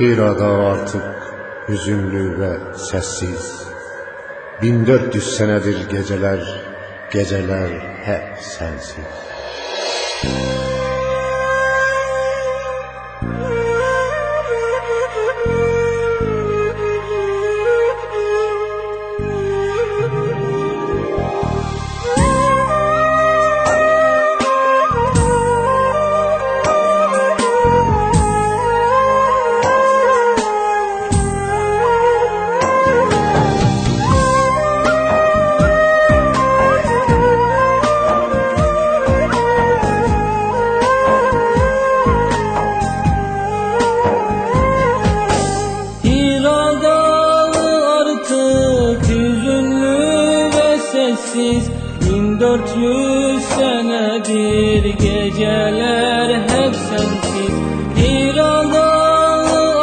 Hira'da artık hüzünlü ve sessiz. 1400 senedir geceler, geceler hep sensiz. Hira'da sessiz 1400 senedir geceler hep sensiz. Hira'da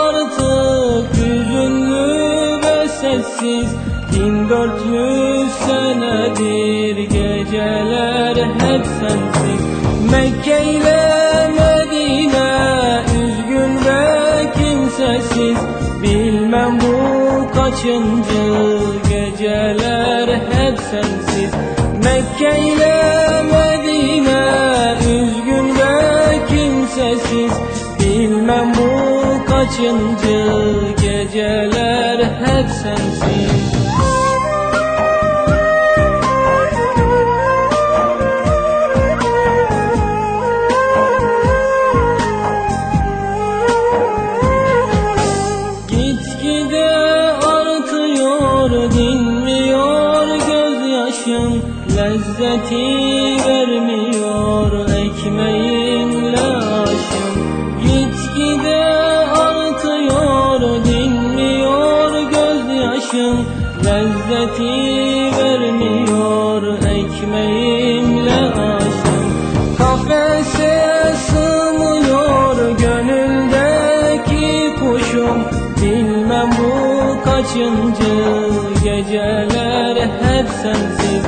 artık hüzünlü ve sessiz 1400 senedir geceler hep sensiz. Mekke ile Medine üzgün ve kimsesiz. Bilmem bu kaçıncı geceler sensiz. Mekke ile Medine üzgün ve kimsesiz. Bilmem bu kaçıncı geceler hep sensiz. Gitgide artıyor Lezzeti vermiyor ekmeğinle aşım Gitgide artıyor dinmiyor gözyaşım. Lezzeti vermiyor ekmeğimle aşım Kafese sığmıyor gönüldeki kuşum. Bilmem bu kaçıncı geceler hep sensiz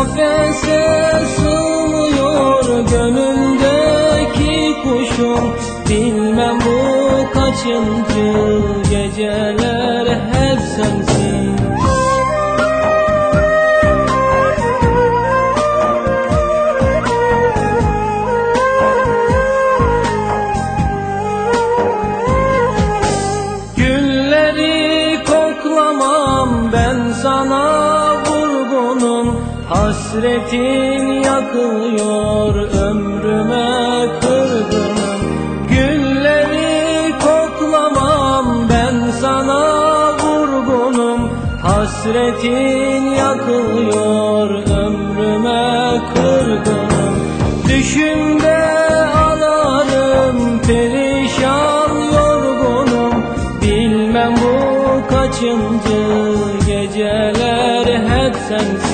Kafese sığmıyor gönüldeki kuşum. Bilmem bu kaçıncı geceler hep sensiz Gülleri koklamam ben sana Hasretin yakıyor ömrüme kırgınım Gülleri koklamam ben sana vurgunum Hasretin yakıyor ömrüme kırgınım Düşümde ağlarım perişan yorgunum. Bilmem bu kaçıncı geceler hep sensiz